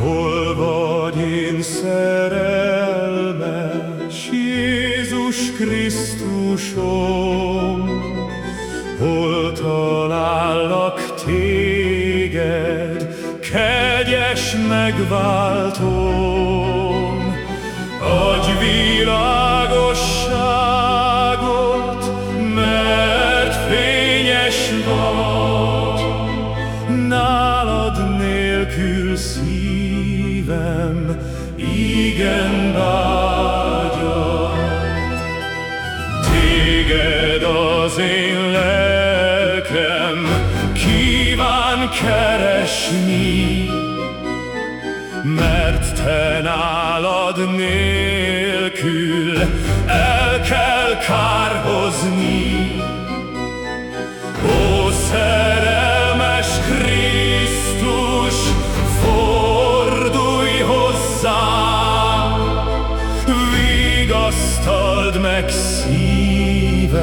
Hol vagy én szerelmes Jézus Krisztusom? Hol talállak téged, kegyes megváltom. Adj világosságot, mert fényes van. Szívem igen vágyat. Téged az én lelkem kíván keresni, mert te nálad nélkül el kell kárhozni. meg szívem,